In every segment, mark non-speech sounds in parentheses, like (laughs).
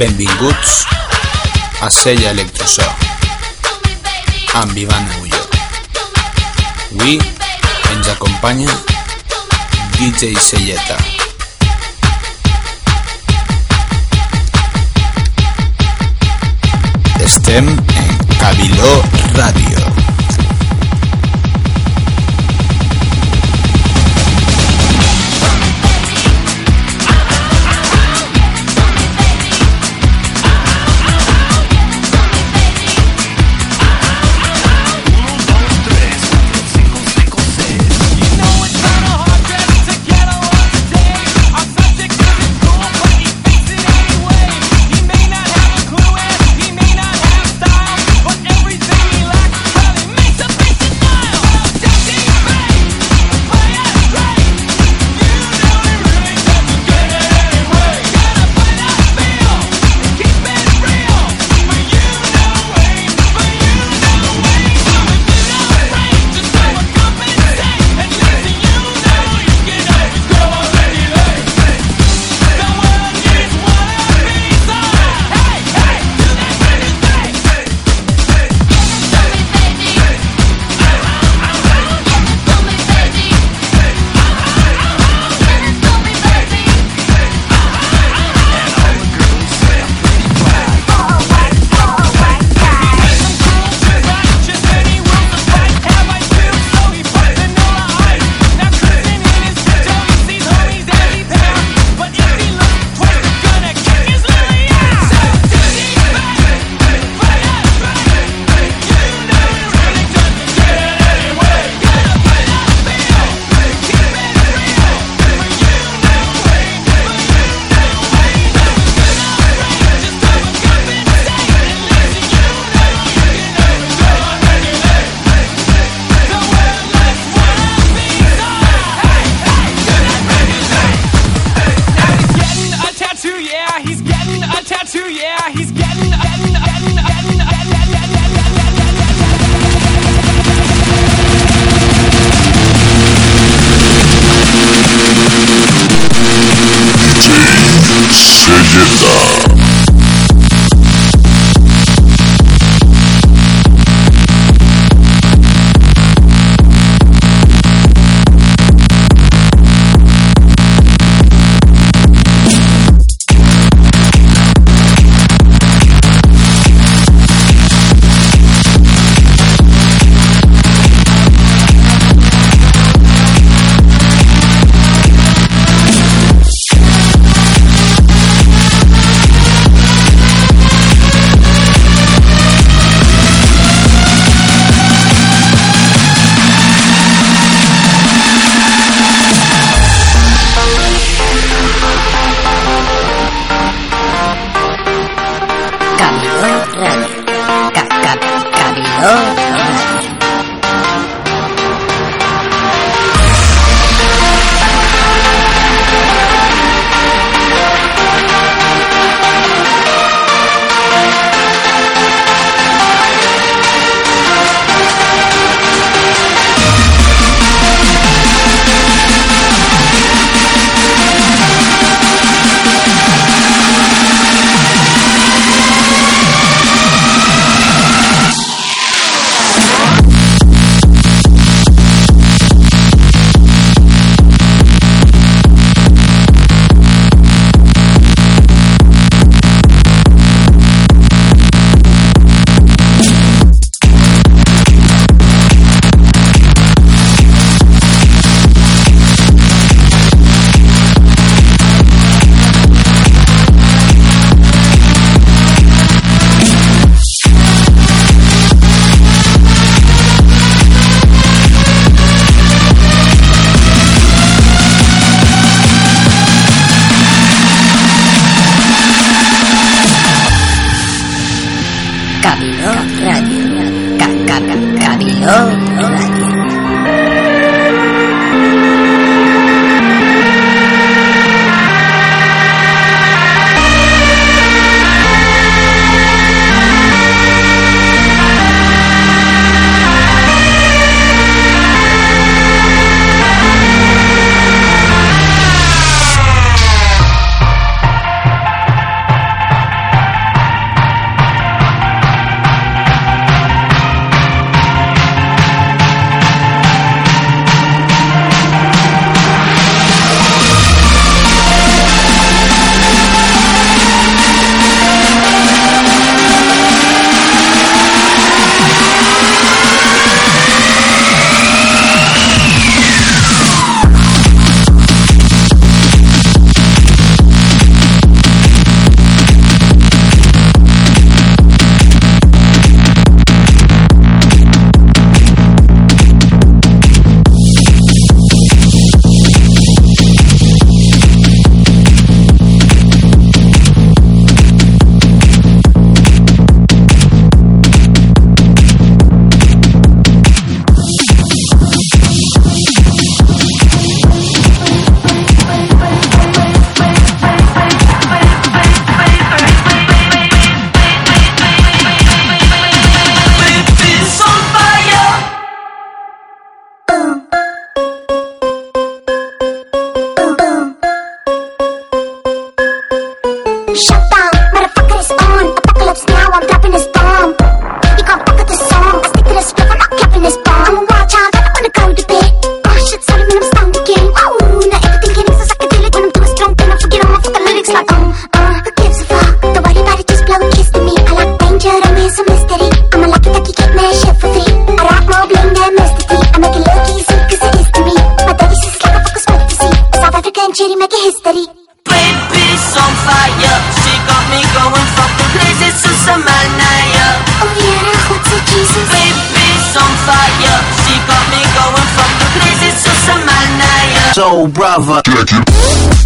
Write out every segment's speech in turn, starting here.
Benvinguts a Sella Electrosó amb Ivan Agulló. Avui ens acompanya DJ Selleta. Estem en Cabiló Ràdio. Soul brother.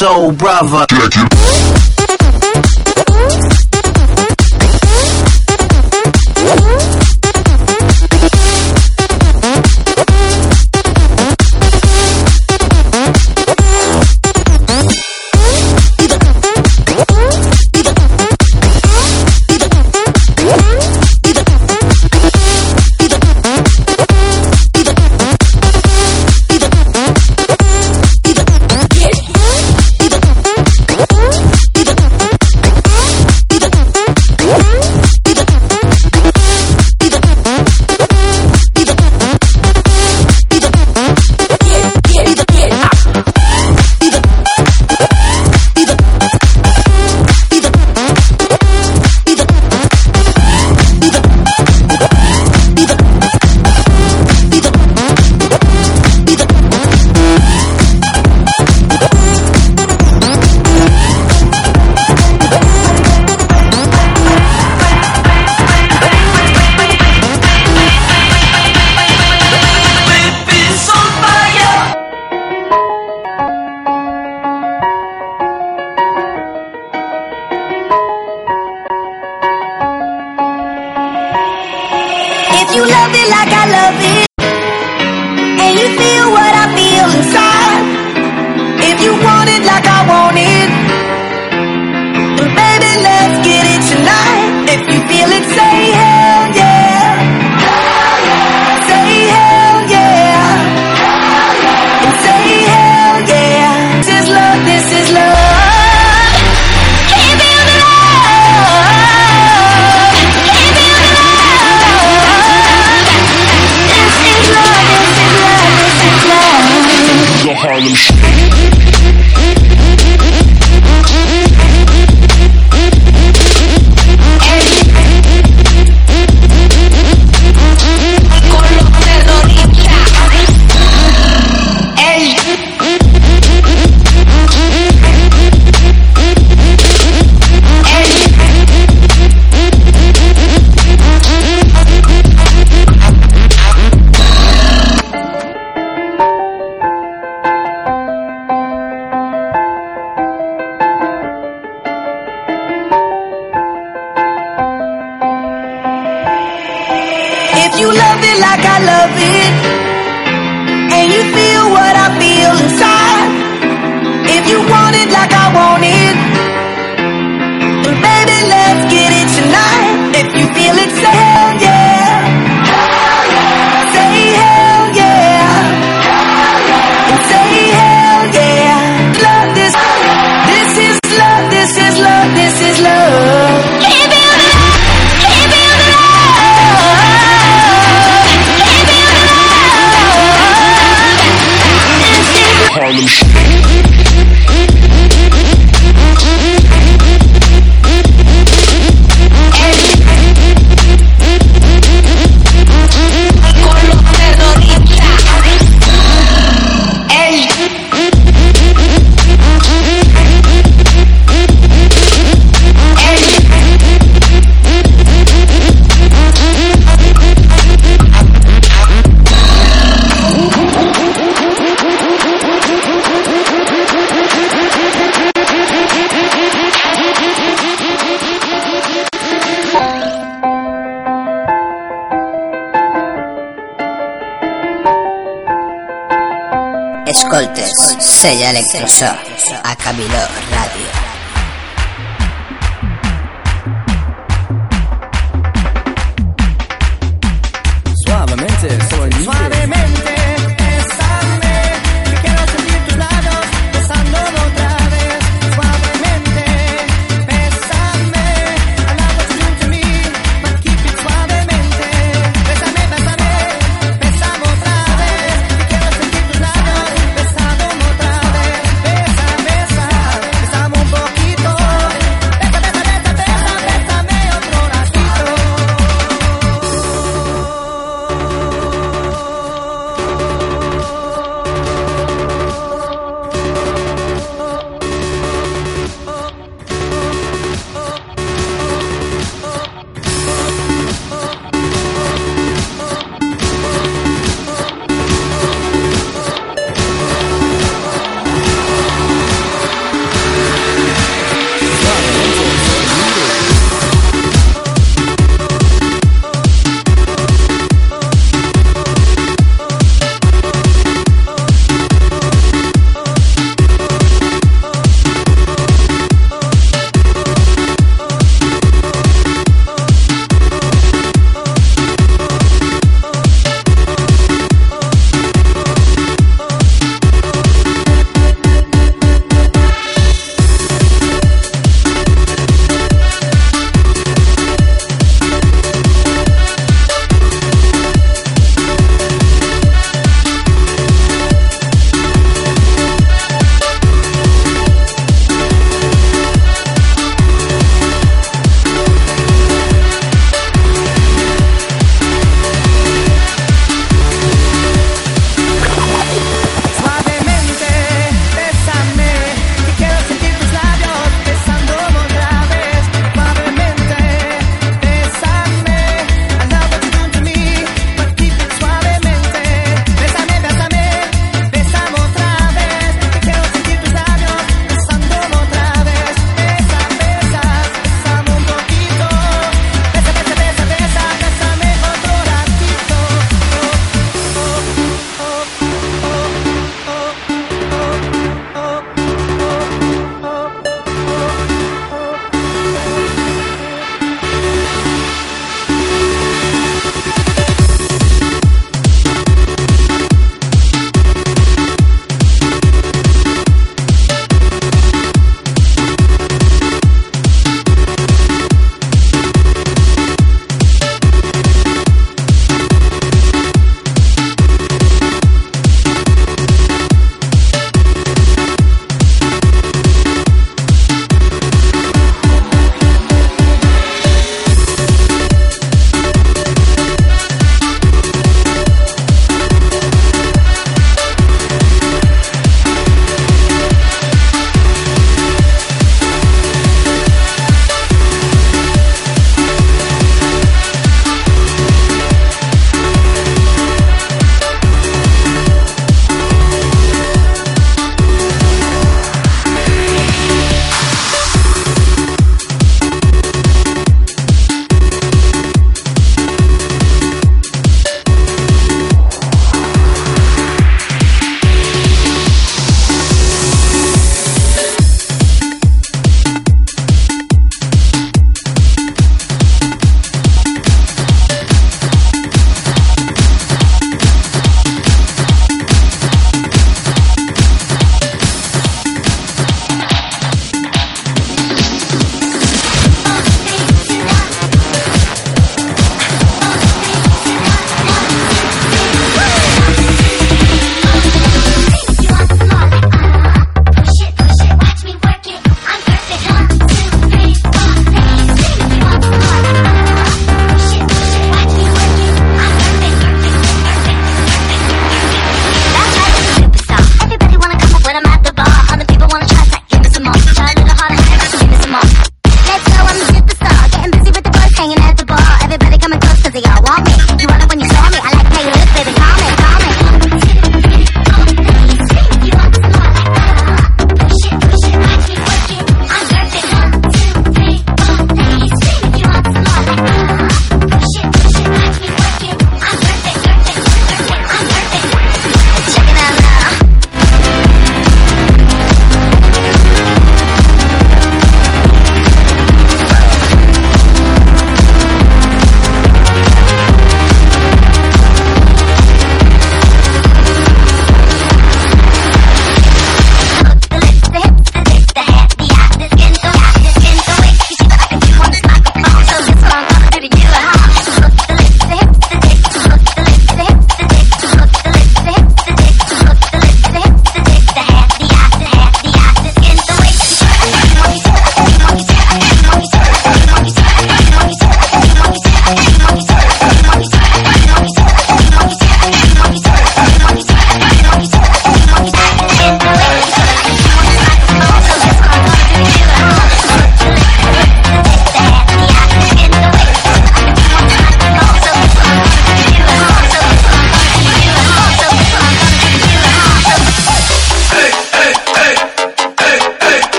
Soul brother. Sella electroshock, a Cabiló Radio.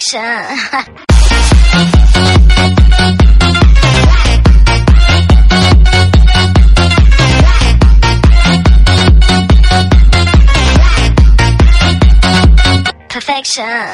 section. (laughs) perfection.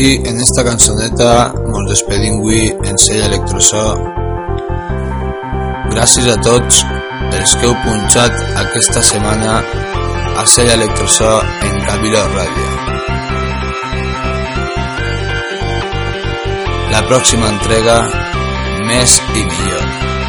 així, en esta cançoneta mos despedim avui en sella Electrosó. Gràcies a tots els que heu punxat aquesta setmana a sella Electrosó en Cabiló Ràdio. La pròxima entrega, més i millor.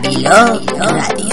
Babilón Radio.